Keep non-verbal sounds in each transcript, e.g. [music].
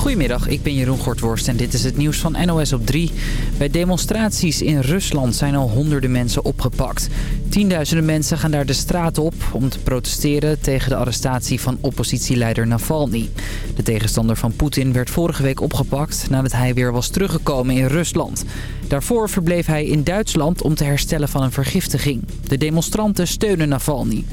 Goedemiddag, ik ben Jeroen Gortworst en dit is het nieuws van NOS op 3. Bij demonstraties in Rusland zijn al honderden mensen opgepakt. Tienduizenden mensen gaan daar de straat op om te protesteren tegen de arrestatie van oppositieleider Navalny. De tegenstander van Poetin werd vorige week opgepakt nadat hij weer was teruggekomen in Rusland. Daarvoor verbleef hij in Duitsland om te herstellen van een vergiftiging. De demonstranten steunen Navalny.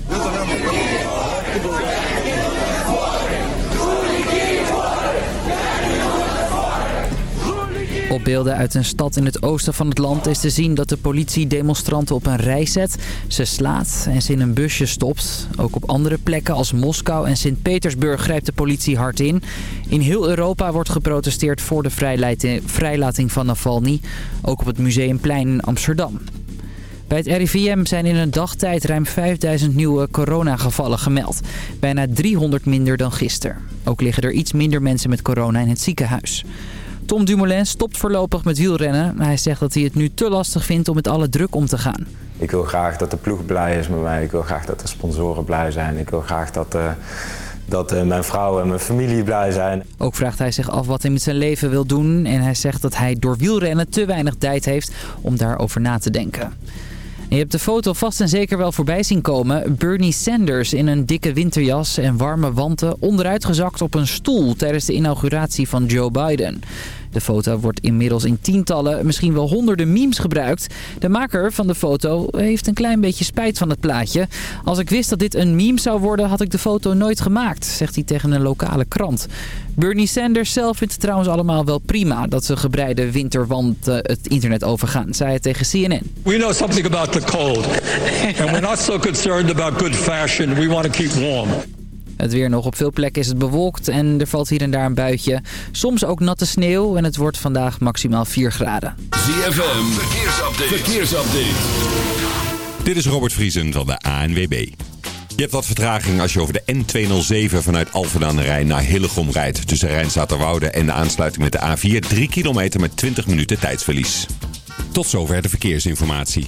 Op beelden uit een stad in het oosten van het land is te zien dat de politie demonstranten op een rij zet. Ze slaat en ze in een busje stopt. Ook op andere plekken als Moskou en Sint-Petersburg grijpt de politie hard in. In heel Europa wordt geprotesteerd voor de vrijlating van Navalny. Ook op het Museumplein in Amsterdam. Bij het RIVM zijn in een dagtijd ruim 5000 nieuwe coronagevallen gemeld. Bijna 300 minder dan gisteren. Ook liggen er iets minder mensen met corona in het ziekenhuis. Tom Dumoulin stopt voorlopig met wielrennen. Hij zegt dat hij het nu te lastig vindt om met alle druk om te gaan. Ik wil graag dat de ploeg blij is met mij. Ik wil graag dat de sponsoren blij zijn. Ik wil graag dat, uh, dat uh, mijn vrouw en mijn familie blij zijn. Ook vraagt hij zich af wat hij met zijn leven wil doen. En hij zegt dat hij door wielrennen te weinig tijd heeft om daarover na te denken. je hebt de foto vast en zeker wel voorbij zien komen. Bernie Sanders in een dikke winterjas en warme wanten onderuitgezakt op een stoel tijdens de inauguratie van Joe Biden. De foto wordt inmiddels in tientallen, misschien wel honderden memes gebruikt. De maker van de foto heeft een klein beetje spijt van het plaatje. Als ik wist dat dit een meme zou worden, had ik de foto nooit gemaakt, zegt hij tegen een lokale krant. Bernie Sanders zelf vindt het trouwens allemaal wel prima dat ze gebreide winterwand het internet overgaan, zei hij tegen CNN. We know something about the cold. And we're not so concerned about good fashion. We want to keep warm. Het weer nog op veel plekken is het bewolkt en er valt hier en daar een buitje. Soms ook natte sneeuw en het wordt vandaag maximaal 4 graden. ZFM, verkeersupdate. verkeersupdate. Dit is Robert Vriesen van de ANWB. Je hebt wat vertraging als je over de N207 vanuit Alphen aan de Rijn naar Hillegom rijdt. Tussen Rijnstaterwoude en de aansluiting met de A4 3 kilometer met 20 minuten tijdsverlies. Tot zover de verkeersinformatie.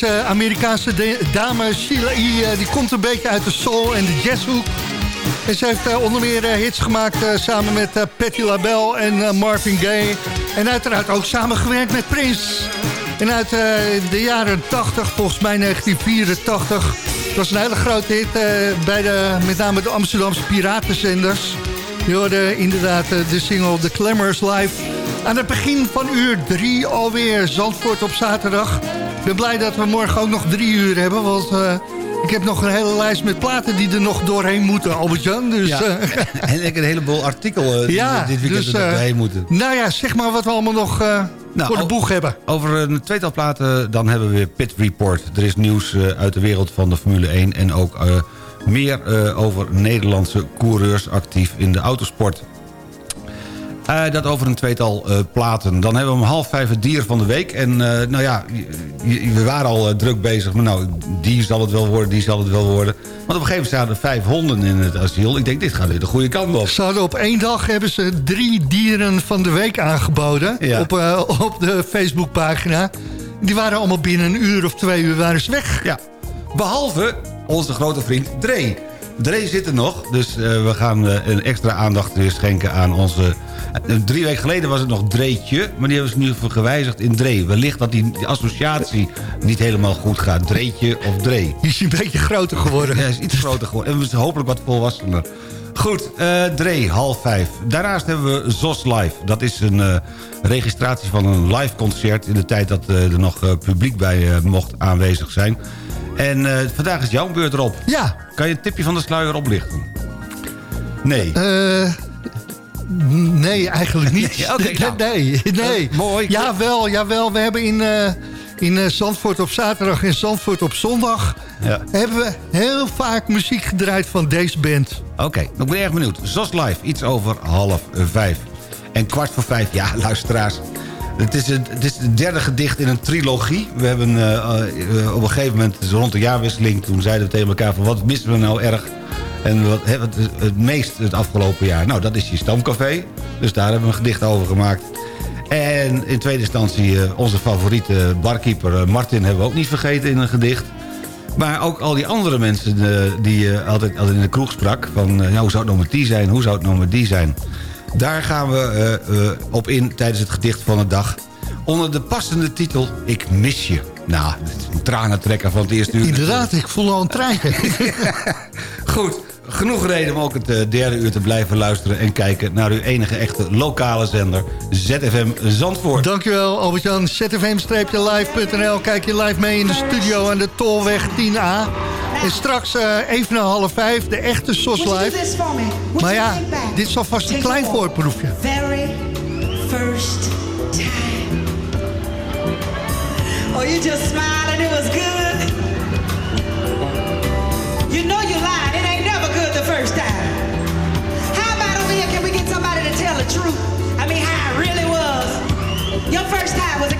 Deze Amerikaanse dame, Sheila E., eh, die komt een beetje uit de soul en de jazzhoek. En ze heeft eh, onder meer eh, hits gemaakt samen met Patti LaBelle en Marvin Gaye. En uiteraard ook samengewerkt met Prince. En uit de jaren 80, volgens mij 1984... Het was een hele grote hit bij de, met name de Amsterdamse piratenzenders. Je hoorde inderdaad de single The Glamours Live. Aan het begin van uur 3 alweer Zandvoort op zaterdag. Ik ben blij dat we morgen ook nog drie uur hebben, want... eh, ik heb nog een hele lijst met platen die er nog doorheen moeten, Albert-Jan. Dus, Ja. eh, [laughs] En ik een heleboel artikelen die ja, dit weekend dus, er eh, doorheen moeten. Nou ja, zeg maar wat we allemaal nog eh, Nou, voor de boeg hebben. Over een tweetal platen, dan hebben we weer Pit Report. Er is nieuws eh, uit de wereld van de Formule 1... en ook eh, meer eh, over Nederlandse coureurs actief in de autosport. Eh, dat over een tweetal eh, platen. Dan hebben we om half vijf het dier van de week. En eh, nou ja, we waren al druk bezig. Maar nou, die zal het wel worden, die zal het wel worden. Want op een gegeven moment staan er vijf honden in het asiel. Ik denk, dit gaat weer de goede kant op. Ze hadden op één dag hebben ze drie dieren van de week aangeboden. Ja. Op, op de Facebookpagina. Die waren allemaal binnen een uur of twee uur waren ze weg. Ja, behalve onze grote vriend Dree. Dree zit er nog, dus eh, we gaan eh, een extra aandacht weer schenken aan onze... eh, drie weken geleden was het nog Dreetje, maar die hebben ze nu gewijzigd in Dree. Wellicht dat die, die associatie niet helemaal goed gaat. Dreetje of Dree. Die is een beetje groter geworden. Ja, is iets groter geworden. En we zijn hopelijk wat volwassener. Goed, eh Dree, half vijf. Daarnaast hebben we ZOS Live. Dat is een registratie van een live concert... in de tijd dat er nog publiek bij mocht aanwezig zijn. En eh, vandaag is jouw beurt erop. Ja, Kan je een tipje van de sluier oplichten? Nee. eh, nee, eigenlijk niet. [laughs] Nee, oké, [laughs] nou. nee, nee. Eh, mooi. Jawel, jawel. We hebben in, eh, in Zandvoort op zaterdag en Zandvoort op zondag... Ja. hebben we heel vaak muziek gedraaid van deze band. Oké, ik ben erg benieuwd. ZOS Live, iets over half vijf. En kwart voor vijf, ja, luisteraars. Het is, het, is het derde gedicht in een trilogie. We hebben eh, eh, op een gegeven moment, rond de jaarwisseling... toen zeiden we tegen elkaar van wat missen we nou erg... En wat hebben we het, meest het afgelopen jaar? Nou, dat is je stamcafé. Dus daar hebben we een gedicht over gemaakt. En in tweede instantie eh, onze favoriete barkeeper Martin... hebben we ook niet vergeten in een gedicht. Maar ook al die andere mensen die je altijd, altijd in de kroeg sprak... van nou, hoe zou het nou met die zijn, hoe zou het nou met die zijn... daar gaan we eh, eh, op in tijdens het gedicht van de dag... onder de passende titel Ik mis je. Nou, een tranentrekker van het eerste uur. Inderdaad, ik voel al een trein. [laughs] Goed, genoeg reden om ook het eh, derde uur te blijven luisteren... en kijken naar uw enige echte lokale zender, ZFM Zandvoort. Dankjewel Albert-Jan. zfm-live.nl. Kijk je live mee in de studio aan de Tolweg 10A. En straks eh, even na half vijf, de echte SOS Live. Maar ja, dit is alvast een klein voorproefje. Very first time. Oh, you just smiled and it was good. The truth? I mean, how it really was. Your first time, was it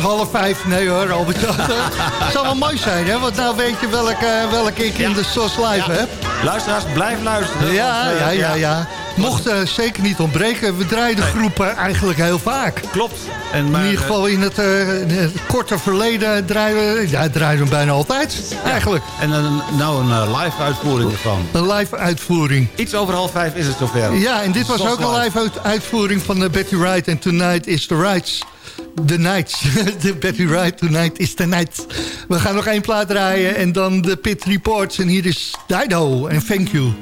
half vijf. Nee hoor, Albert. [laughs] Het zou wel mooi zijn, hè? Want nou weet je welke, welke ik in de SOS Live heb. Luisteraars, blijf luisteren. Ja, want, eh, ja, ja, ja. Mocht eh, zeker niet ontbreken. We draaien de groepen eigenlijk heel vaak. Klopt. En maar, in ieder geval in het, eh, in het korte verleden draaien we, ja, draaien we bijna altijd, eigenlijk. En een, nou een eh, live uitvoering ervan. Een live uitvoering. Iets over half vijf is het zover. Ja, en dit was ook een live uit- uitvoering van eh, Betty Wright. En Tonight is the Rights. The Nights. [laughs] de Betty Wright, Tonight is the Night. We gaan nog één plaat draaien en dan de Pit Reports. En hier is Dido en Thank You.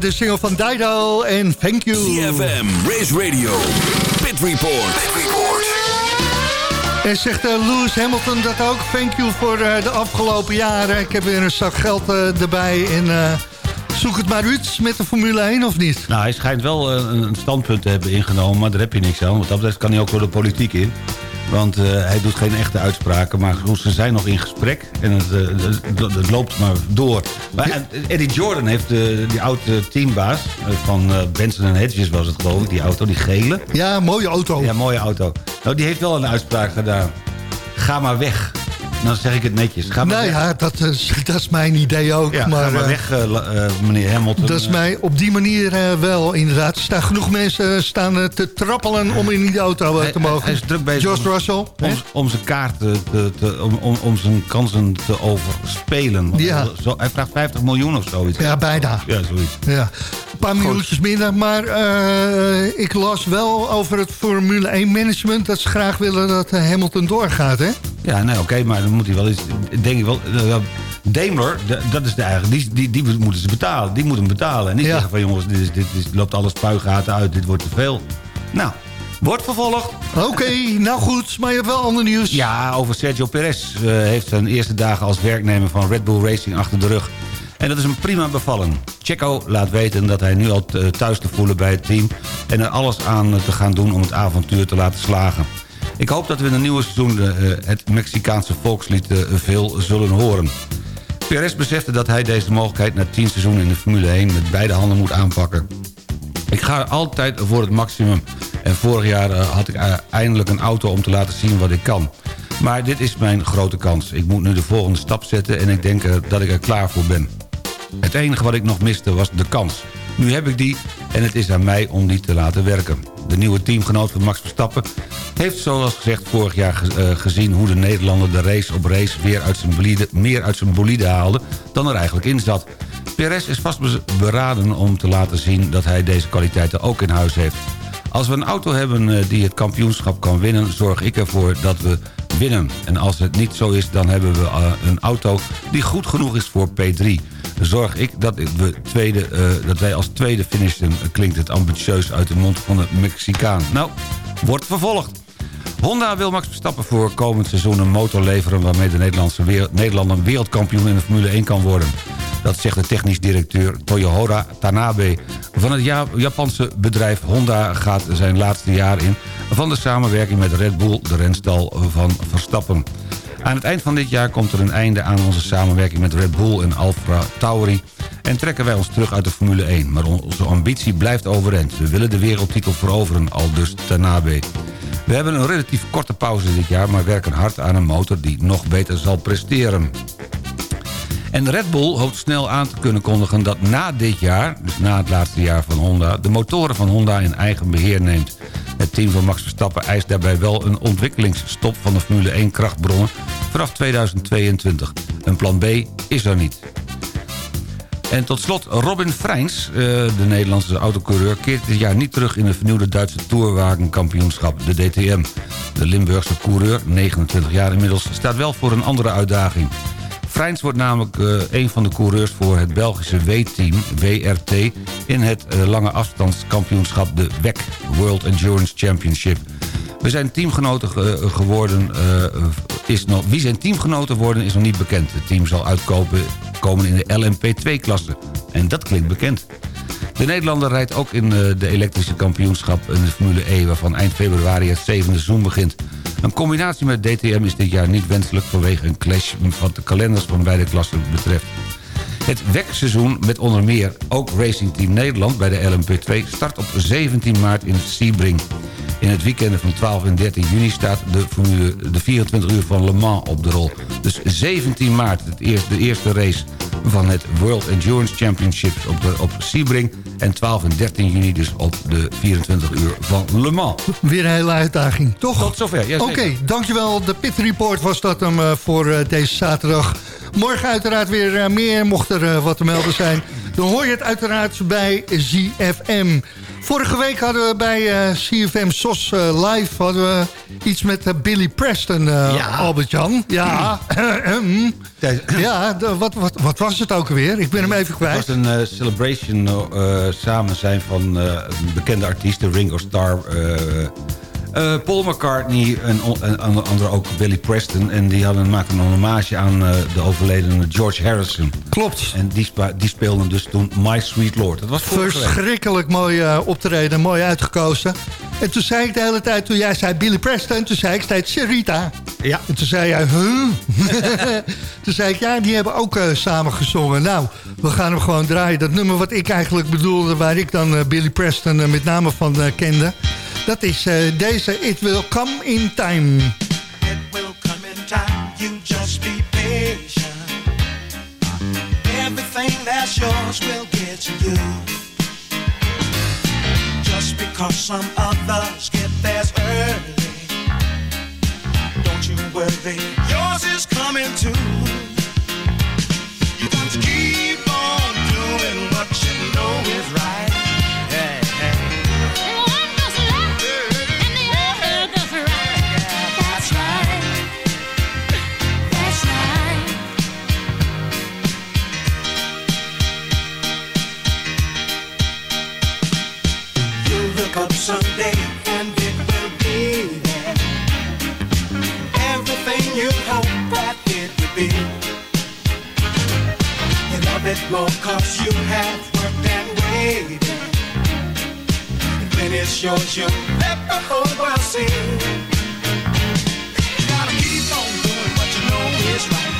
De single van Dido en Thank You. CFM, Race Radio, Pit Report. En zegt eh, Lewis Hamilton dat ook. Thank you voor eh, de afgelopen jaren. Ik heb weer een zak geld eh, erbij. En eh, zoek het maar uit met de Formule 1 of niet? Nou, hij schijnt wel een standpunt te hebben ingenomen, maar daar heb je niks aan. Want dat betreft kan hij ook door de politiek in. Want eh, hij doet geen echte uitspraken, maar ze zijn nog in gesprek. En het, eh, het, loopt maar door. Maar eh, Eddie Jordan heeft die oude teambaas van Benson en Hedges was het geloof ik, die auto, die gele. Ja, mooie auto. Ja, mooie auto. Nou, die heeft wel een uitspraak gedaan. Ga maar weg. Dan zeg ik het netjes. Ga maar Nou weg. ja, dat is, [laughs] dat is mijn idee ook. Ja, maar, ga maar eh, weg, eh, eh, meneer Hamilton. Dat is mij op die manier wel, inderdaad. Er staan genoeg mensen staan te trappelen om in die auto Hij- te mogen. hij is druk bezig George om- Russell. om, om zijn kaart te, te, om, om, zijn kansen te overspelen. Ja. Zo, hij vraagt 50 miljoen of zoiets. Ja, bijna. Ja, zoiets. Ja. Een paar minuutjes minder, maar ik las wel over het Formule 1 management... dat ze graag willen dat Hamilton doorgaat, hè? Ja, nee, oké, maar dan moet hij wel eens... Denk ik wel... eh, Daimler, dat is de eigen, die, die, die moeten ze betalen. Die moeten hem betalen. En niet Ja. zeggen van jongens, dit, is, dit is, loopt alles spuigaten uit, dit wordt te veel. Nou, wordt vervolgd. Oké, [laughs] nou goed, maar je hebt wel ander nieuws. Ja, over Sergio Perez eh, heeft zijn eerste dagen als werknemer van Red Bull Racing achter de rug. En dat is hem prima bevallen. Checo laat weten dat hij nu al eh, thuis te voelen bij het team... en er alles aan te gaan doen om het avontuur te laten slagen. Ik hoop dat we in het nieuwe seizoen eh, het Mexicaanse volkslied eh, veel zullen horen. Perez besefte dat hij deze mogelijkheid na 10 seizoenen in de Formule 1 met beide handen moet aanpakken. Ik ga altijd voor het maximum. En vorig jaar eh, had ik eindelijk een auto om te laten zien wat ik kan. Maar dit is mijn grote kans. Ik moet nu de volgende stap zetten en ik denk dat ik er klaar voor ben. Het enige wat ik nog miste was de kans. Nu heb ik die en het is aan mij om die te laten werken. De nieuwe teamgenoot van Max Verstappen heeft zoals gezegd vorig jaar eh, gezien... hoe de Nederlander de race op race weer uit meer uit zijn bolide haalde dan er eigenlijk in zat. Perez is vast be- beraden om te laten zien dat hij deze kwaliteiten ook in huis heeft. Als we een auto hebben eh, die het kampioenschap kan winnen... zorg ik ervoor dat we winnen. En als het niet zo is, dan hebben we eh, een auto die goed genoeg is voor P3. Zorg ik dat, we tweede, eh, dat wij als tweede finishen... klinkt het ambitieus uit de mond van de Mexicaan. Nou, wordt vervolgd. Honda wil Max Verstappen voor komend seizoen een motor leveren... waarmee de Nederlandse Nederlander wereldkampioen in de Formule 1 kan worden. Dat zegt de technisch directeur Toyohora Tanabe. Van het Ja- Japanse bedrijf Honda gaat zijn laatste jaar in... van de samenwerking met Red Bull, de renstal van Verstappen. Aan het eind van dit jaar komt er een einde aan onze samenwerking met Red Bull en Alfa Tauri... en trekken wij ons terug uit de Formule 1. Maar onze ambitie blijft overeind. We willen de wereldtitel veroveren, al dus Tanabe. We hebben een relatief korte pauze dit jaar... maar werken hard aan een motor die nog beter zal presteren. En Red Bull hoopt snel aan te kunnen kondigen dat na dit jaar... dus na het laatste jaar van Honda... de motoren van Honda in eigen beheer neemt. Het team van Max Verstappen eist daarbij wel een ontwikkelingsstop... van de Formule 1 krachtbronnen vanaf 2022. Een plan B is er niet. En tot slot Robin Freins, eh, de Nederlandse autocoureur... keert dit jaar niet terug in de vernieuwde Duitse Tourwagenkampioenschap, de DTM. De Limburgse coureur, 29 jaar inmiddels, staat wel voor een andere uitdaging. Freins wordt namelijk eh, een van de coureurs voor het Belgische W-team, WRT... in het eh, lange afstandskampioenschap, de WEC, World Endurance Championship... We zijn teamgenoten ge- geworden, eh, is nog, wie zijn teamgenoten worden is nog niet bekend. Het team zal uitkomen komen in de LMP2-klasse. En dat klinkt bekend. De Nederlander rijdt ook in eh, de elektrische kampioenschap in de Formule E... waarvan eind februari het zevende seizoen begint. Een combinatie met DTM is dit jaar niet wenselijk... vanwege een clash wat de kalenders van beide klassen betreft. Het WEC-seizoen met onder meer ook Racing Team Nederland bij de LMP2... start op 17 maart in Sebring. In het weekend van 12 en 13 juni staat de, formule, de 24 uur van Le Mans op de rol. Dus 17 maart het de eerste race van het World Endurance Championships op, de, op Sebring... en 12 en 13 juni dus op de 24 uur van Le Mans. Weer een hele uitdaging, toch? Tot zover, ja, Oké, dankjewel. De Pit Report was dat hem eh, voor eh, deze zaterdag. Morgen uiteraard weer eh, meer, mocht er wat te melden zijn. Dan hoor je het uiteraard bij ZFM. Vorige week hadden we bij eh, CFM SOS eh, Live hadden we iets met eh, Billy Preston, Ja. Albert-Jan. Ja, ja wat, wat, wat was het ook alweer? Ik ben hem even Het kwijt. was een celebration samen zijn van eh, bekende artiesten, Ringo Starr, eh, Paul McCartney en, en andere ook Billy Preston. En die hadden, maakten een hommage aan eh, de overledene George Harrison. Klopt. En die, die speelden dus toen My Sweet Lord. Dat was. Verschrikkelijk mooi eh, optreden, mooi uitgekozen. En toen zei ik de hele tijd, toen jij zei Billy Preston... toen zei ik steeds Sarita. Ja. En toen zei jij, huh? [laughs] toen zei ik, ja, die hebben ook samen gezongen. Nou, we gaan hem gewoon draaien. Dat nummer wat ik eigenlijk bedoelde... waar ik dan Billy Preston met name van kende... Dat is uh, deze It Will Come In Time. It will come in time, you just be patient. Everything that's yours will get to you. Just because some others get theirs early. Don't you worry, yours is coming too. You got to keep on doing what you know is right. Up someday and it will be. Everything you that it be. You love it you have worked and waited. And when it's yours, you let the whole world see. You gotta keep on doing what you know is right.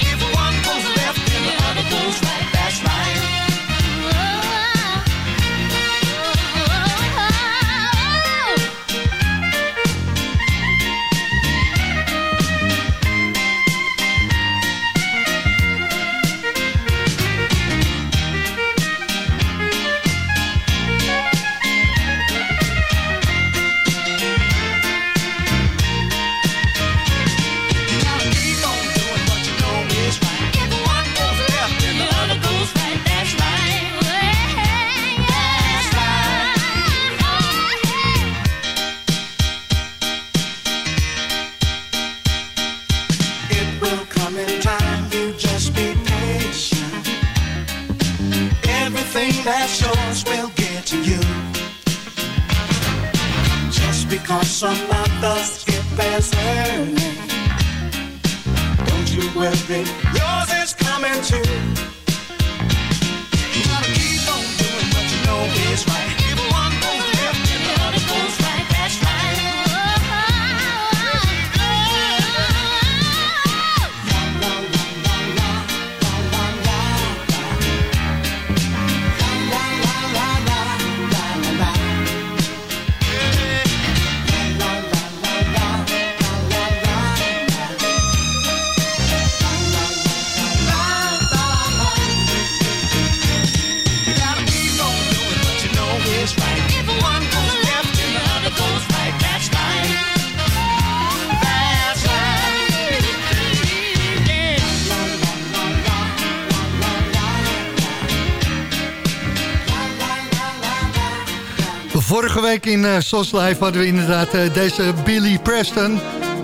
Vorige week in uh, SOS Live hadden we inderdaad eh, deze Billy Preston...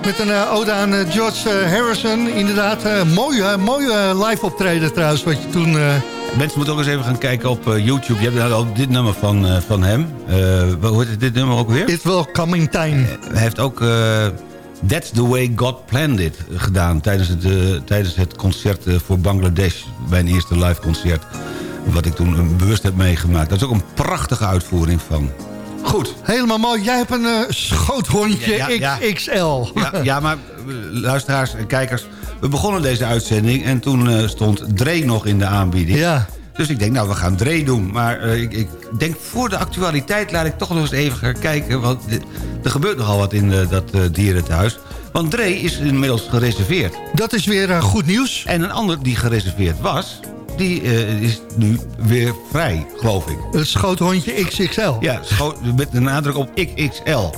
met een eh, ode aan eh, George eh, Harrison. Inderdaad, eh, mooie, mooie live optreden trouwens, wat je toen... eh, Mensen moeten ook eens even gaan kijken op eh, YouTube. Je hebt nou al dit nummer van, eh, van hem. Eh, hoe heet dit nummer ook weer? It Will Coming Time. Hij heeft ook eh, That's the Way God Planned It gedaan... tijdens het, eh, tijdens het concert eh, voor Bangladesh. Mijn eerste live concert. Wat ik toen eh, bewust heb meegemaakt. Dat is ook een prachtige uitvoering van. Goed. Helemaal mooi. Jij hebt een eh, schoothondje Ja, ja, ja. XXL. Ja, [laughs] maar eh, luisteraars en kijkers... we begonnen deze uitzending en toen eh, stond Dre nog in de aanbieding. Ja. Dus ik denk, nou, we gaan Dre doen. Maar ik, ik denk, voor de actualiteit laat ik toch nog eens even gaan kijken... want er gebeurt nogal wat in eh, dat dierenthuis. Want Dre is inmiddels gereserveerd. Dat is weer goed nieuws. En een ander die gereserveerd was... die eh, is nu weer vrij, geloof ik. Het schoothondje XXL. Ja, met de nadruk op XXL.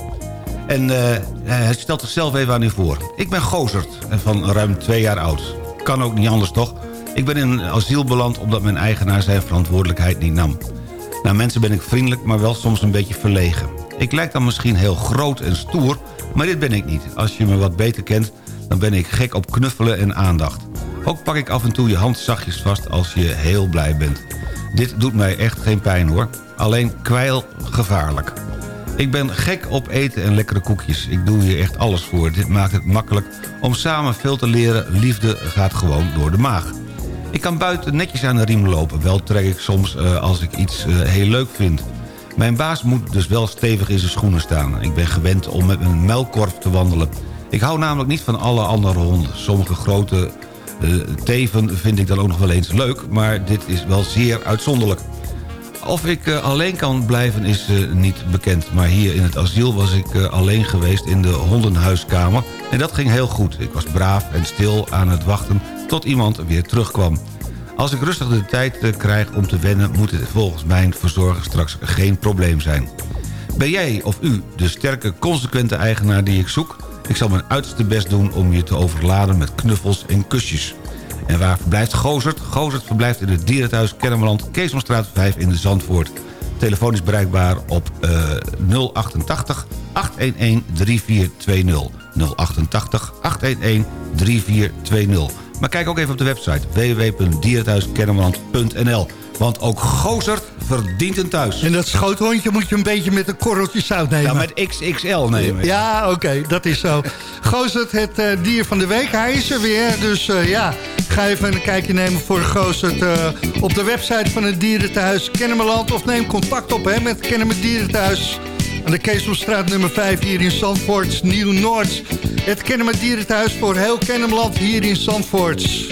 En eh, hij stelt zichzelf even aan u voor. Ik ben Gozert, en van ruim twee jaar oud. Kan ook niet anders, toch? Ik ben in een asiel beland omdat mijn eigenaar zijn verantwoordelijkheid niet nam. Naar mensen ben ik vriendelijk, maar wel soms een beetje verlegen. Ik lijk dan misschien heel groot en stoer, maar dit ben ik niet. Als je me wat beter kent, dan ben ik gek op knuffelen en aandacht. Ook pak ik af en toe je hand zachtjes vast als je heel blij bent. Dit doet mij echt geen pijn hoor. Alleen kwijl gevaarlijk. Ik ben gek op eten en lekkere koekjes. Ik doe hier echt alles voor. Dit maakt het makkelijk om samen veel te leren. Liefde gaat gewoon door de maag. Ik kan buiten netjes aan de riem lopen. Wel trek ik soms eh, als ik iets eh, heel leuk vind. Mijn baas moet dus wel stevig in zijn schoenen staan. Ik ben gewend om met een muilkorf te wandelen. Ik hou namelijk niet van alle andere honden. Sommige grote teven vind ik dan ook nog wel eens leuk... maar dit is wel zeer uitzonderlijk. Of ik eh, alleen kan blijven is eh, niet bekend. Maar hier in het asiel was ik eh, alleen geweest in de hondenhuiskamer. En dat ging heel goed. Ik was braaf en stil aan het wachten tot iemand weer terugkwam. Als ik rustig de tijd eh, krijg om te wennen... moet het volgens mijn verzorger straks geen probleem zijn. Ben jij of u de sterke, consequente eigenaar die ik zoek? Ik zal mijn uiterste best doen om je te overladen met knuffels en kusjes. En waar verblijft Gozert? Gozert verblijft in het dierenthuis Kennemerland... Keesomstraat 5 in Zandvoort. Telefoon is bereikbaar op eh 088 811 3420. 088 811 3420. Maar kijk ook even op de website www.dierenthuiskennemerland.nl. Want ook Gozert verdient een thuis. En dat schoothondje moet je een beetje met een korreltje zout nemen. Ja, met XXL nemen. Ja, oké, dat is zo. Gozert, het eh, dier van de week, hij is er weer. Dus eh, ja, ga even een kijkje nemen voor Gozert uh, op de website van het dierenthuis Kennemerland. Of neem contact op hè, met Kennemer Dierenthuis. Aan de Keesomstraat nummer 5 hier in Zandvoort, Nieuw-Noord. Het Kennemer Dierenthuis voor heel Kennemerland hier in Zandvoort.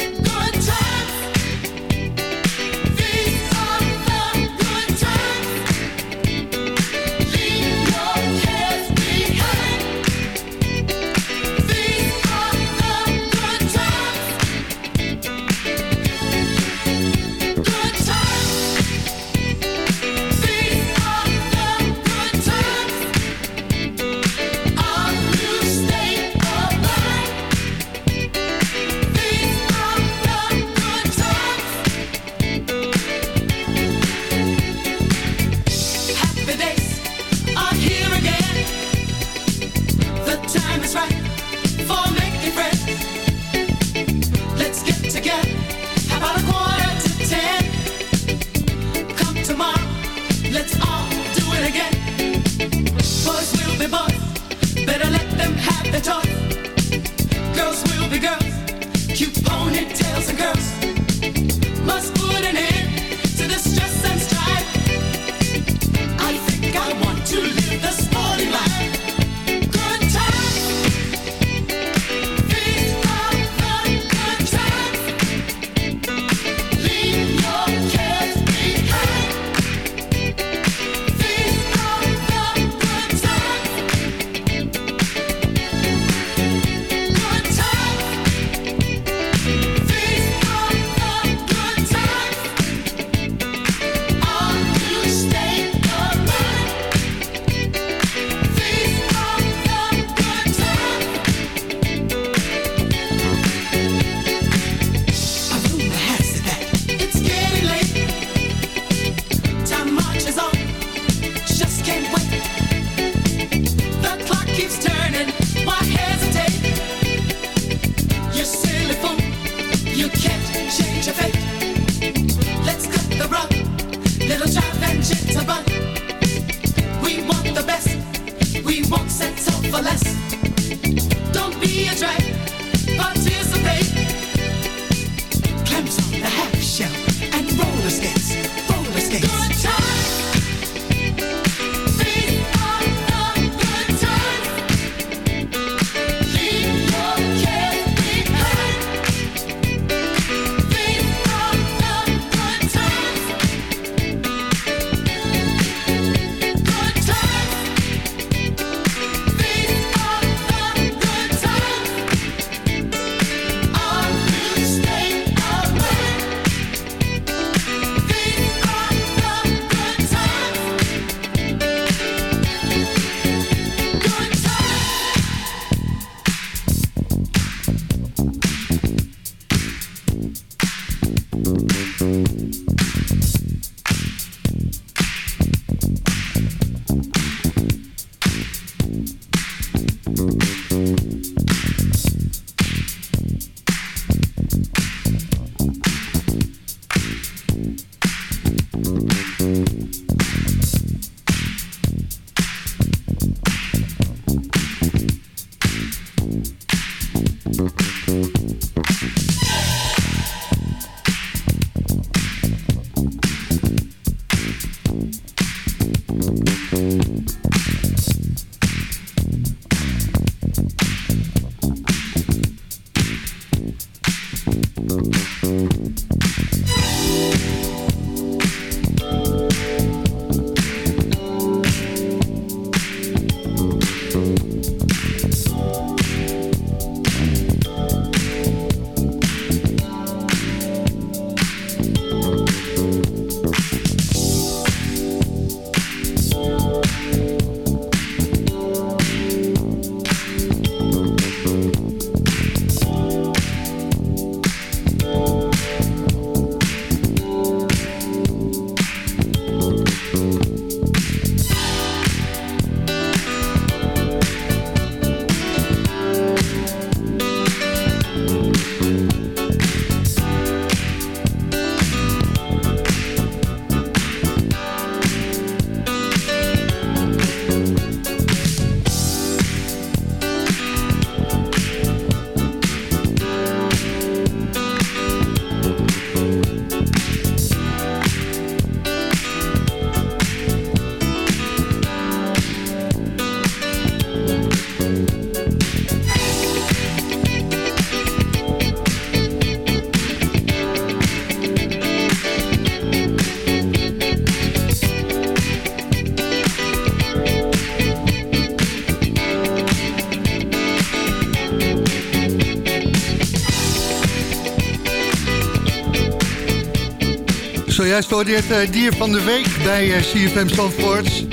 Het eh, dier van de week bij eh, CFM Zandvoort.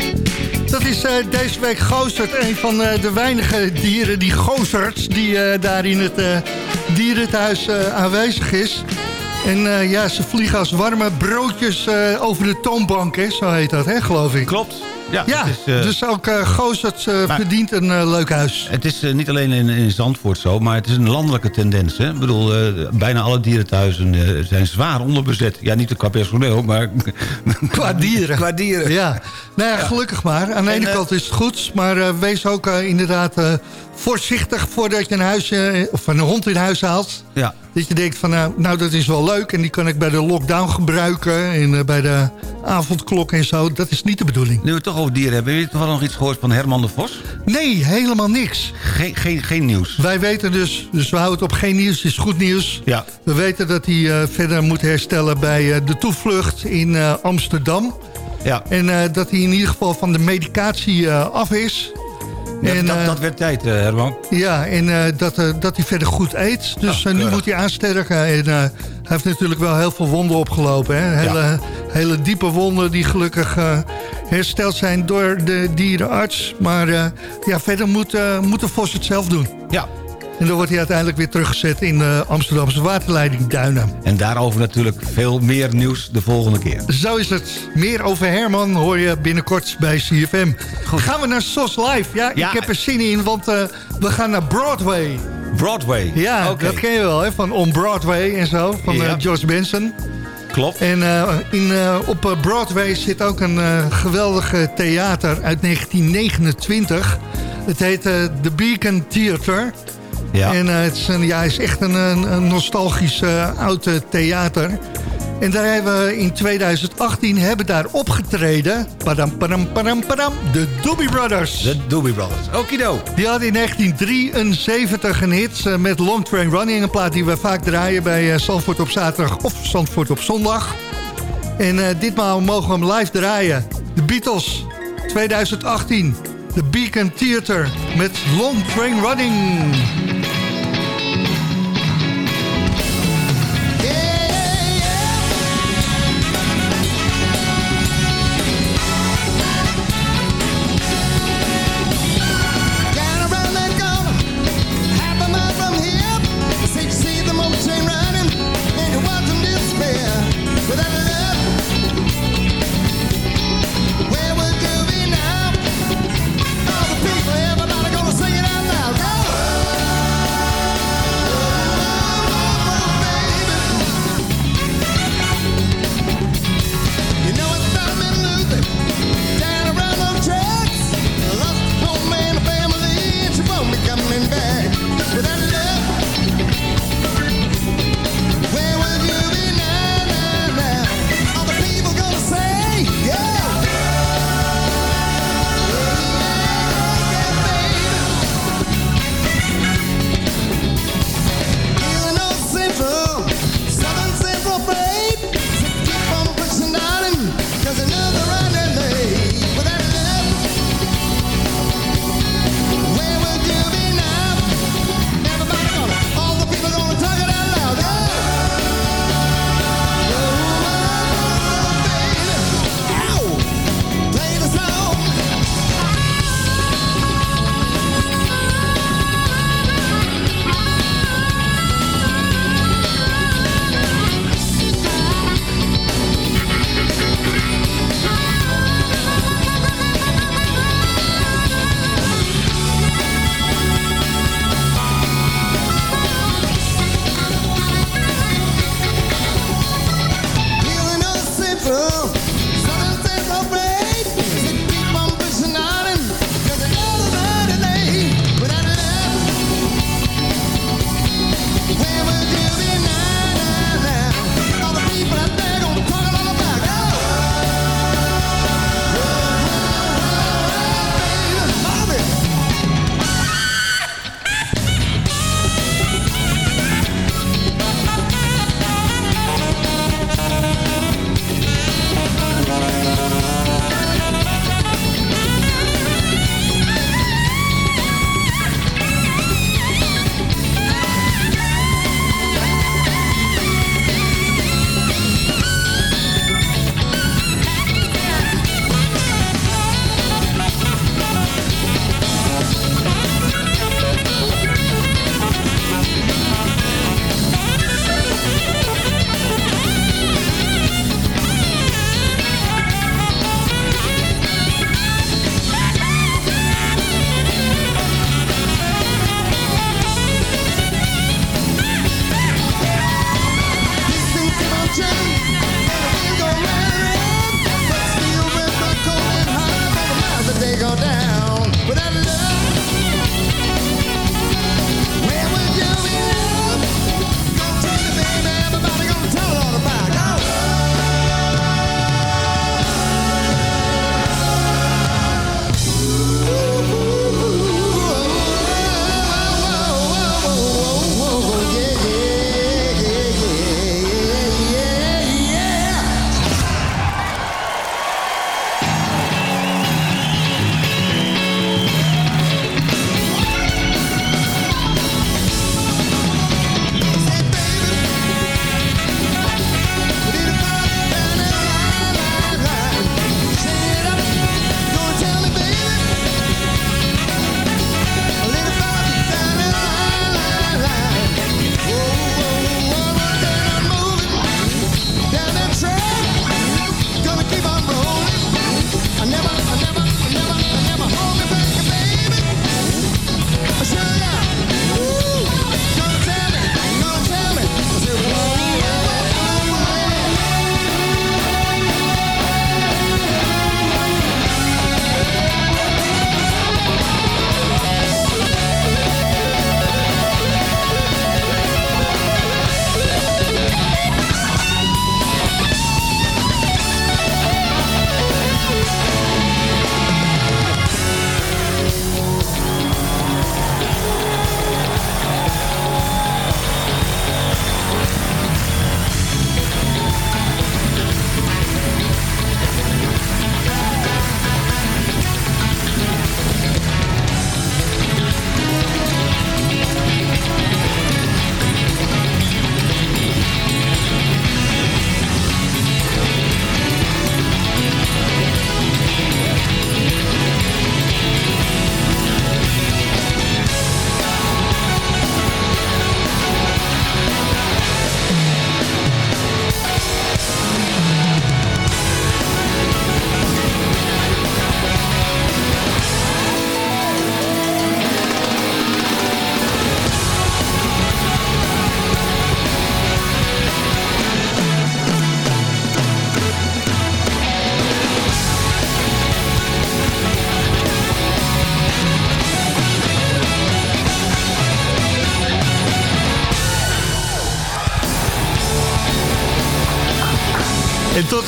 Dat is eh, deze week Gozert, een van de weinige dieren, die Gozert... die daar in het dierenthuis aanwezig is. En ja, ze vliegen als warme broodjes over de toonbank, hè? zo heet dat, hè, geloof ik. Klopt. Ja, Ja, het is, eh, dus ook Gozert eh, verdient een eh, leuk huis. Het is niet alleen in, in Zandvoort zo, maar het is een landelijke tendens. Hè? Ik bedoel, bijna alle dierenthuizen zijn zwaar onderbezet. Ja, niet qua personeel, maar... [laughs] Qua dieren. qua dieren. Ja, nou ja, gelukkig maar. Aan de En, ene kant is het goed, maar wees ook inderdaad voorzichtig voordat je een, huis, eh, of een hond in huis haalt. Ja. Dat je denkt van, nou, nou, dat is wel leuk en die kan ik bij de lockdown gebruiken en eh, bij de avondklok en zo. Dat is niet de bedoeling. Nu we het toch over dieren hebben, heb je toevallig nog iets gehoord van Herman de Vos? Nee, helemaal niks. Geen, geen, geen nieuws. Wij weten dus, dus we houden het op geen nieuws, is goed nieuws. Ja. We weten dat hij eh, verder moet herstellen bij eh, de toevlucht in Amsterdam. Ja. En dat hij in ieder geval van de medicatie af is. Dat, En, dat, eh, dat werd tijd, eh, Herman. Ja, en eh, dat, dat hij verder goed eet. Dus nu moet hij aansterken. En hij heeft natuurlijk wel heel veel wonden opgelopen. Hè? Hele, hele diepe wonden die gelukkig hersteld zijn door de dierenarts. Maar ja, verder moet, moet de Vos het zelf doen. Ja. En dan wordt hij uiteindelijk weer teruggezet in de Amsterdamse waterleiding Duinen. En daarover natuurlijk veel meer nieuws de volgende keer. Zo is het. Meer over Herman hoor je binnenkort bij CFM. Gaan we naar SOS Live? Ja, Ja. ik heb er zin in, want eh, we gaan naar Broadway. Broadway. Ja, dat ken je wel, hè? van On Broadway en zo, van Ja. eh, George Benson. Klopt. En eh, in, eh, op eh, Broadway zit ook een eh geweldige theater uit 1929. Het heet eh, The Beacon Theater. Ja. En eh, het is, een, ja, is echt een, een, nostalgisch eh, oud eh, theater. En daar hebben we in 2018 hebben daar opgetreden. Padam, padam, padam, padam. De Doobie Brothers. De Doobie Brothers. Okido. Die hadden in 1973 een hit met Long Train Running. Een plaat die we vaak draaien bij Zandvoort op zaterdag of Zandvoort op zondag. En ditmaal mogen we hem live draaien. De Beatles, 2018. De Beacon Theater met Long Train Running.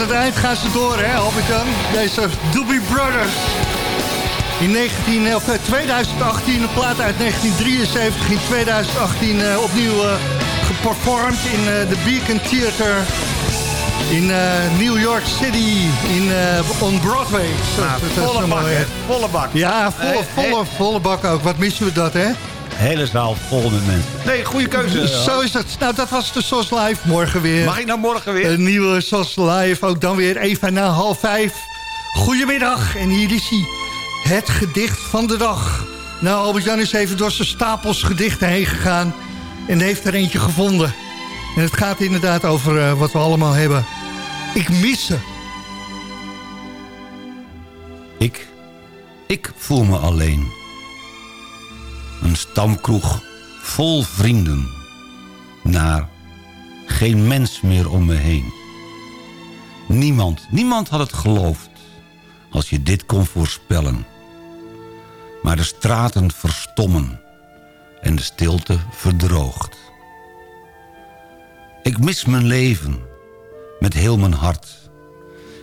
Het eind gaan ze door, hè, Albert-Jan? Deze Doobie Brothers. In 19, of, eh, 2018, een plaat uit 1973. In 2018 eh, opnieuw eh, geperformd in eh, de Beacon Theater... In eh, New York City, in, eh, on Broadway. Nou, volle bak, eh? Volle bak. Ja, volle, Eh, volle, volle bak ook. Wat missen we dat, hè? Hele zaal vol met mensen. Nee, goede keuze. Zo is het. Nou, dat was de SOS Live. Morgen weer. Mag ik nou morgen weer? Een nieuwe SOS Live. Ook dan weer even na half vijf. Goedemiddag. En hier is hij. Het gedicht van de dag. Nou, Albert-Jan is even door zijn stapels gedichten heen gegaan. En heeft er eentje gevonden. En het gaat inderdaad over eh, wat we allemaal hebben. Ik mis ze. Ik, ik voel me alleen. Een stamkroeg vol vrienden. Naar geen mens meer om me heen. Niemand, niemand had het geloofd. Als je dit kon voorspellen. Maar de straten verstommen. En de stilte verdroogt. Ik mis mijn leven. Met heel mijn hart.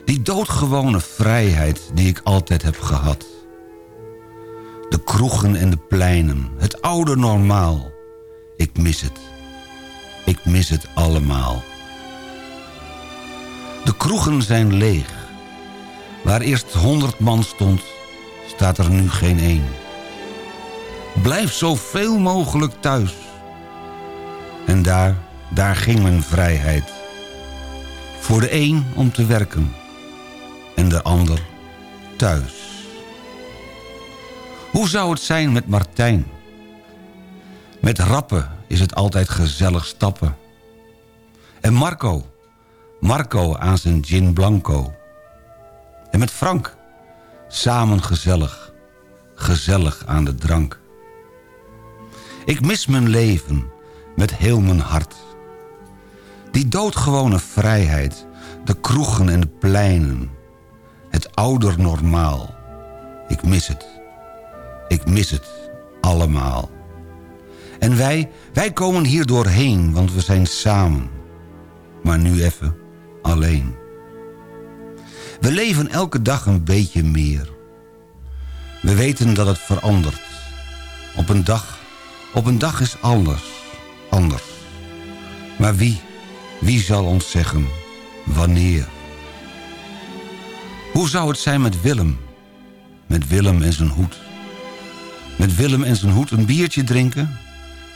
Die doodgewone vrijheid die ik altijd heb gehad. De kroegen en de pleinen, het oude normaal. Ik mis het. Ik mis het allemaal. De kroegen zijn leeg. Waar eerst honderd man stond, staat er nu geen één. Blijf zoveel mogelijk thuis. En daar, daar ging mijn vrijheid. Voor de een om te werken en de ander thuis. Hoe zou het zijn met Martijn? Met Rappen is het altijd gezellig stappen. En Marco, Marco aan zijn gin blanco. En met Frank, samen gezellig, gezellig aan de drank. Ik mis mijn leven met heel mijn hart. Die doodgewone vrijheid, de kroegen en de pleinen. Het ouder normaal. Ik mis het. Ik mis het allemaal. En wij, wij komen hier doorheen, want we zijn samen. Maar nu even alleen. We leven elke dag een beetje meer. We weten dat het verandert. Op een dag, op een dag is alles anders. Maar wie, wie zal ons zeggen wanneer? Hoe zou het zijn met Willem? Met Willem en zijn hoed. Met Willem en zijn hoed een biertje drinken...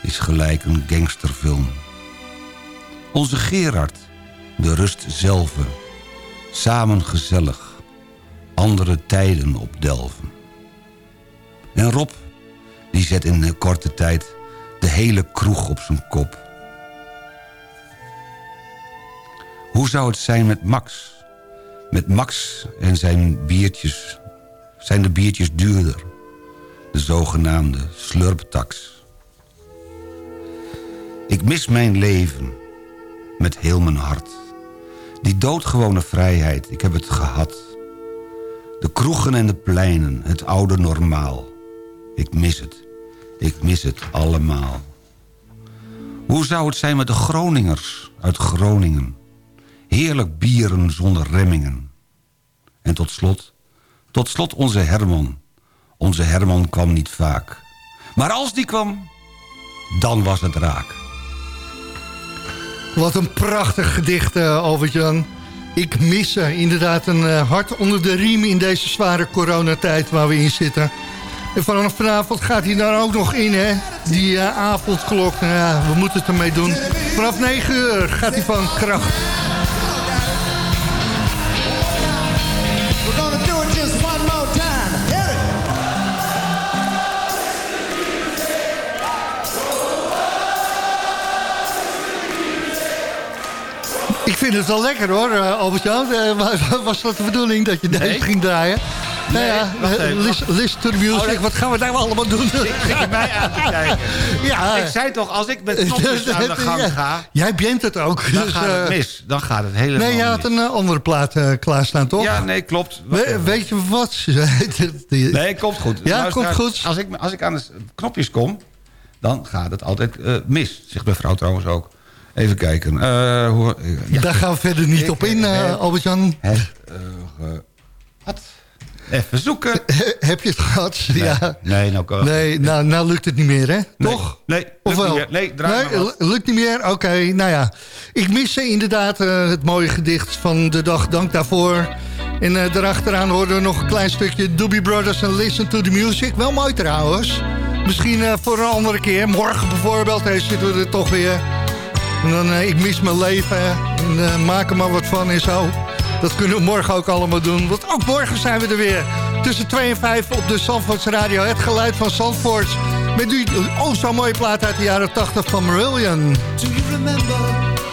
is gelijk een gangsterfilm. Onze Gerard, de rust zelf. Samen gezellig, andere tijden opdelven. En Rob, die zet in een korte tijd... de hele kroeg op zijn kop. Hoe zou het zijn met Max... Met Max en zijn biertjes zijn de biertjes duurder. De zogenaamde slurptax. Ik mis mijn leven met heel mijn hart. Die doodgewone vrijheid, ik heb het gehad. De kroegen en de pleinen, het oude normaal. Ik mis het, ik mis het allemaal. Hoe zou het zijn met de Groningers uit Groningen? Heerlijk bieren zonder remmingen. En tot slot, tot slot onze Herman. Onze Herman kwam niet vaak. Maar als die kwam, dan was het raak. Wat een prachtig gedicht, eh Albert-Jan. Ik mis ze. Inderdaad een eh, hart onder de riem in deze zware coronatijd waar we in zitten. En vanaf vanavond gaat hij daar ook nog in, hè? Die eh, avondklok. Nou ja, we moeten het ermee doen. Vanaf 9 uur gaat hij van kracht. Vind het wel lekker hoor, eh, Albert-Jan. Eh, wa- was dat de bedoeling dat je deze ging draaien? nou ja, even, eh, listen, listen to the music. Oh, Wat gaan we daar allemaal doen? Je mij aan te kijken? Ja. Ik zei toch, als ik met [laughs] knopjes aan de gang Ja. ga... Jij bent het ook. dan dus, gaat het eh, mis. Dan gaat het helemaal Nee, je had een andere plaat eh, klaarstaan, toch? Ja, nee, klopt. We- weet je wat? [laughs] Nee, komt goed. Ja, komt goed. Als ik, als ik aan de knopjes kom, dan gaat het altijd mis. Zegt mijn vrouw trouwens ook. Even kijken. Eh, hoe, ja. Daar gaan we verder niet op in, eh, Albert-Jan. Eh, eh, wat? Even zoeken. [laughs] Heb je het gehad? Ja. Nee, nou, kan- Nee, nou, nou lukt het niet meer, hè? Toch? Nee, Of lukt wel? niet meer. Nee, draai lukt niet meer? Oké, nou ja. Ik mis eh, inderdaad eh, het mooie gedicht van de dag. Dank daarvoor. En eh daarachteraan hoorden we nog een klein stukje Doobie Brothers en Listen to the Music. Wel mooi trouwens. Misschien eh, voor een andere keer. Morgen bijvoorbeeld hey, zitten we er toch weer. En dan, eh, ik mis mijn leven. En eh, maak er maar wat van en zo. Dat kunnen we morgen ook allemaal doen. Want ook morgen zijn we er weer. Tussen 2 en 5 op de Zandvoorts Radio. Het geluid van Zandvoort. Met nu oh zo'n mooie plaat uit de jaren 80 van Marillion. Do you remember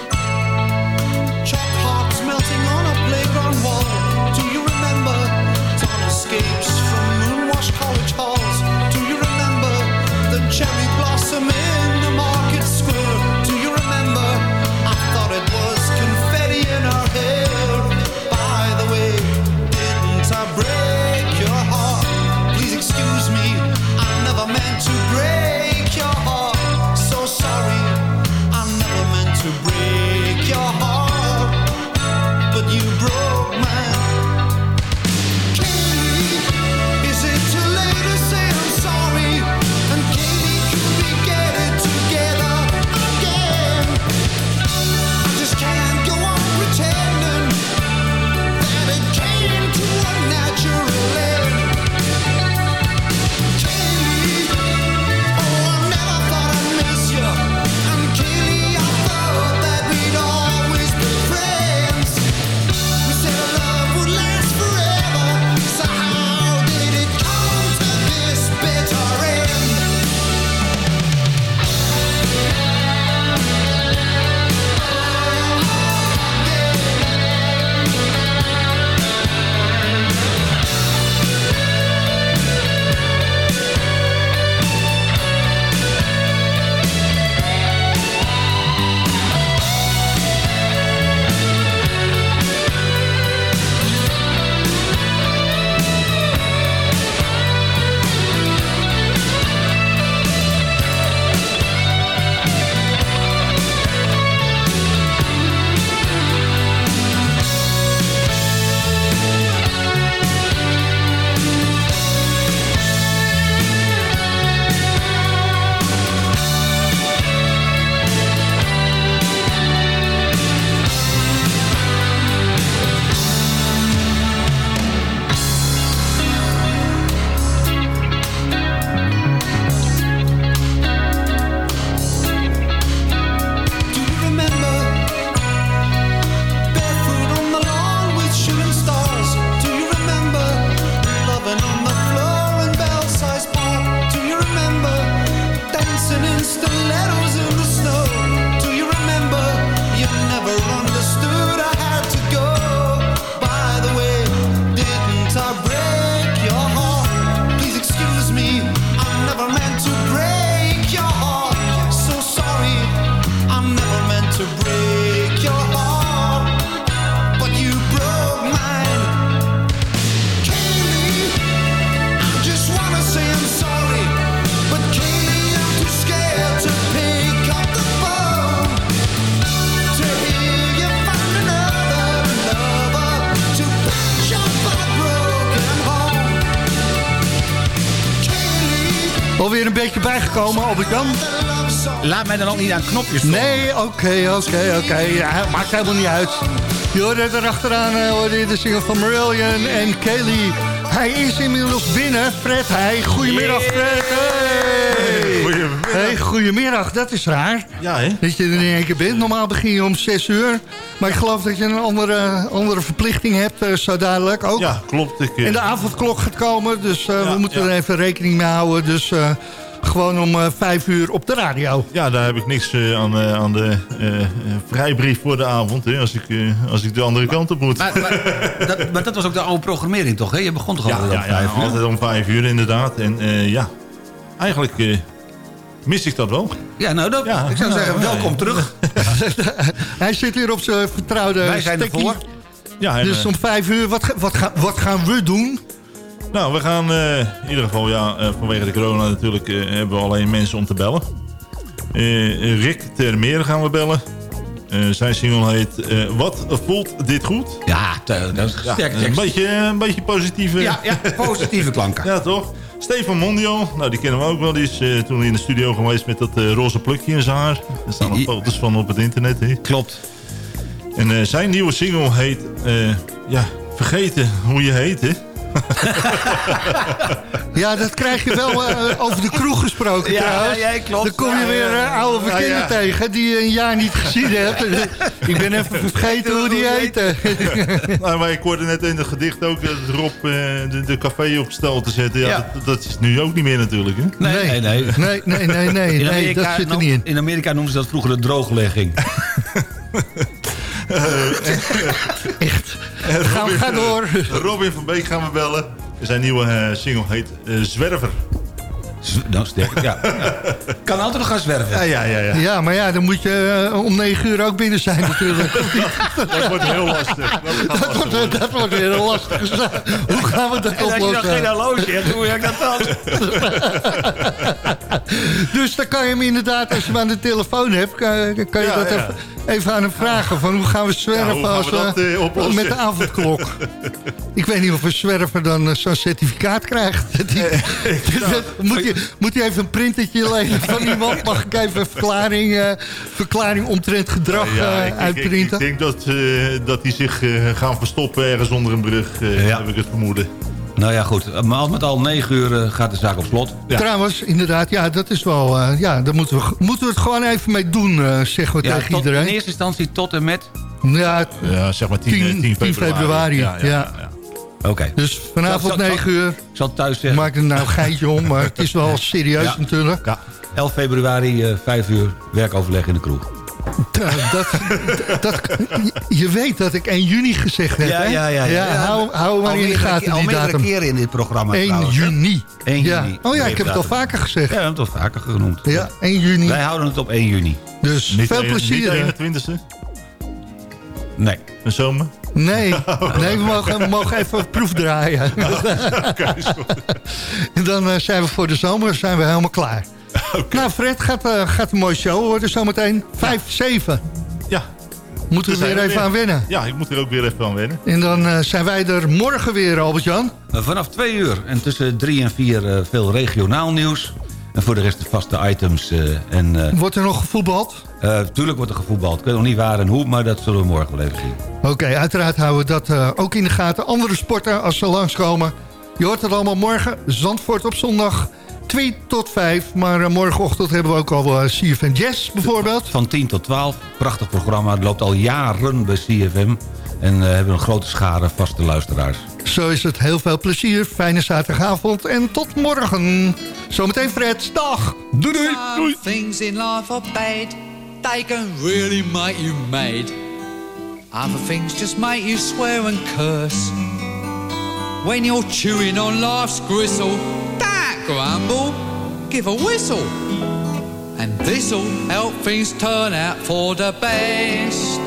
Laat mij dan ook niet aan knopjes Nee, oké, oké, oké. Ja, maakt helemaal niet uit. Je hoorde erachteraan eh, hoorde je de single van Marillion en Kelly. Hij is inmiddels binnen. Fred, hij. Goedemiddag, Fred. Hey. Goedemiddag. Hey, goedemiddag. Dat is raar. Ja, hè? Dat je er in één keer bent. Normaal begin je om 6 uur. Maar ik geloof dat je een andere, andere verplichting hebt, eh, zo dadelijk ook. Ja, klopt. Ik, eh, En de avondklok gaat komen, dus eh, Ja, we moeten ja. er even rekening mee houden. Dus eh, gewoon om eh, 5 uur op de radio. Ja, daar heb ik niks eh, aan, eh, aan de vrijbrief voor de avond. Hè, als, ik, eh, als ik de andere kant op moet. Maar, maar, [laughs] dat, maar dat was ook de oude programmering toch? Hè? Je begon toch ja, altijd ja, om ja, vijf uur? altijd om vijf uur inderdaad. En eh, ja, eigenlijk eh, mis ik dat wel. Ja, nou, dat, Ja. ik zou zeggen, Ja, welkom ja. terug. [laughs] Hij zit hier op zijn vertrouwde Wij zijn stekkie. ervoor. Ja, en, Dus om 5 uur, wat, wat, ga- wat gaan we doen? Nou, we gaan eh, in ieder geval, ja, eh, vanwege de corona natuurlijk, eh, hebben we alleen mensen om te bellen. Rick Termeer gaan we bellen. zijn single heet Wat voelt dit goed? Ja, dat is Ja, sterk een, beetje, een beetje positieve... Ja, ja, positieve klanken. [laughs] Ja, toch? Stefan Mondial, nou die kennen we ook wel. Die is eh, toen in de studio geweest met dat roze plukje in zijn haar. Er staan nog foto's van op het internet. Klopt. En zijn nieuwe single heet... ja, vergeten hoe je heet, hè? [laughs] Ja, dat krijg je wel eh, over de kroeg gesproken Ja, trouwens. ja, ja, klopt. Dan kom je weer eh, oude bekenden Ja, ja. tegen die je een jaar niet gezien hebt. [laughs] ik ben even vergeten hoe die heette. [laughs] nou, maar ik hoorde net in het gedicht ook dat Rob eh, de, de café op stel te zetten. Ja, Ja. Dat, dat is nu ook niet meer natuurlijk, hè? Nee, nee, nee. Nee, nee, nee, nee, In nee Amerika, dat zit er niet in. in Amerika noemen ze dat vroeger de drooglegging. [laughs] Echt. Ga, ga door. Robin van Beek gaan we bellen. Zijn nieuwe eh, single heet eh, Zwerver. Nou, sterk. Ja. ja. [laughs] Kan altijd nog gaan zwerven. Ja, ja, ja. ja. Ja, maar ja, dan moet je eh, om negen uur ook binnen zijn natuurlijk. [laughs] Dat wordt heel lastig. Dat Dat wordt, worden. dat wordt weer een lastige zaak. Hoe gaan we dat En als je dan geen oplossen? horloge hebt, hoe werkt dat dan? [laughs] Dus dan kan je hem inderdaad, als je hem aan de telefoon hebt... kan, kan je Ja, dat ja. Even, even aan hem vragen. Van hoe gaan we zwerven Ja, hoe gaan als we dat, eh, oplossen? met de avondklok? Ik weet niet of een zwerver dan eh, zo'n certificaat krijgt. Die- moet, je, moet je even een printertje lenen van iemand? Mag ik even een verklaring, eh, verklaring omtrent gedrag Ja, eh, ik, ik, ik, uitprinten? ik denk dat, eh, dat die zich eh, gaan verstoppen ergens onder een brug, eh, Ja. heb ik het vermoeden. Nou ja, goed. Maar al met al negen uur gaat de zaak op slot. Ja. Trouwens, inderdaad, ja, dat is wel... eh, ja, daar moeten we, moeten we het gewoon even mee doen, eh, zeggen we Ja, tegen tot, in iedereen. eerste instantie tot en met... Ja, Ja, zeg maar 10, 10 10, 10 10 februari. februari, Ja, ja, ja. ja. Oké. dus vanavond Zal- zal- 9 uur. Ik zal het thuis zeggen. Maak er nou een geitje om, maar het is wel serieus Ja. natuurlijk. Ja. 11 februari, eh 5 uur, werkoverleg in de kroeg. [laughs] Dat, dat, je weet dat ik 1 juni gezegd heb, hè? hou, hou maar in de gaten Al die meerdere datum. keren in dit programma 1 trouwens, hè? juni. 1 Ja. juni. Oh ja, ik heb het al vaker gezegd. Ja, we hebben het al vaker genoemd. Ja, 1 juni. Wij houden het op 1 juni. Dus Niet, veel plezier. Niet 21ste, Nee. een zomer. Nee, [laughs] nee we, mogen, we mogen even een proef draaien. [laughs] en [laughs] dan eh, zijn we voor de zomer zijn we helemaal klaar. Nou, Fred, gaat, eh, gaat een mooie show worden zometeen. 5, 7. Ja. Moeten we Daar weer even aan wennen. Ja, ik moet er ook weer even aan wennen. En dan eh, zijn wij er morgen weer, Albert-Jan. Vanaf 2 uur en tussen 3 en 4 eh, veel regionaal nieuws. En voor de rest de vaste items. eh, en eh, Wordt er nog gevoetbald? eh, tuurlijk wordt er gevoetbald. Ik weet nog niet waar en hoe, maar dat zullen we morgen wel even zien. Oké, uiteraard houden we dat ook in de gaten. Andere sporten, als ze langskomen. Je hoort het allemaal morgen. Zandvoort op zondag 2 tot 5. Maar morgenochtend hebben we ook al uh, CFM Jazz bijvoorbeeld. Van 10 tot 12. Prachtig programma. Het loopt al jaren bij CFM. En eh, hebben een grote schare vaste luisteraars. Zo is het. Heel veel plezier. Fijne zaterdagavond. En tot morgen. Zometeen Fred. Dag. Doei doei. Some things in life are bad. They can really make you mad. Other things just make you swear and curse. When you're chewing on life's gristle, don't grumble, give a whistle. And this'll help things turn out for the best.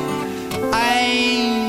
And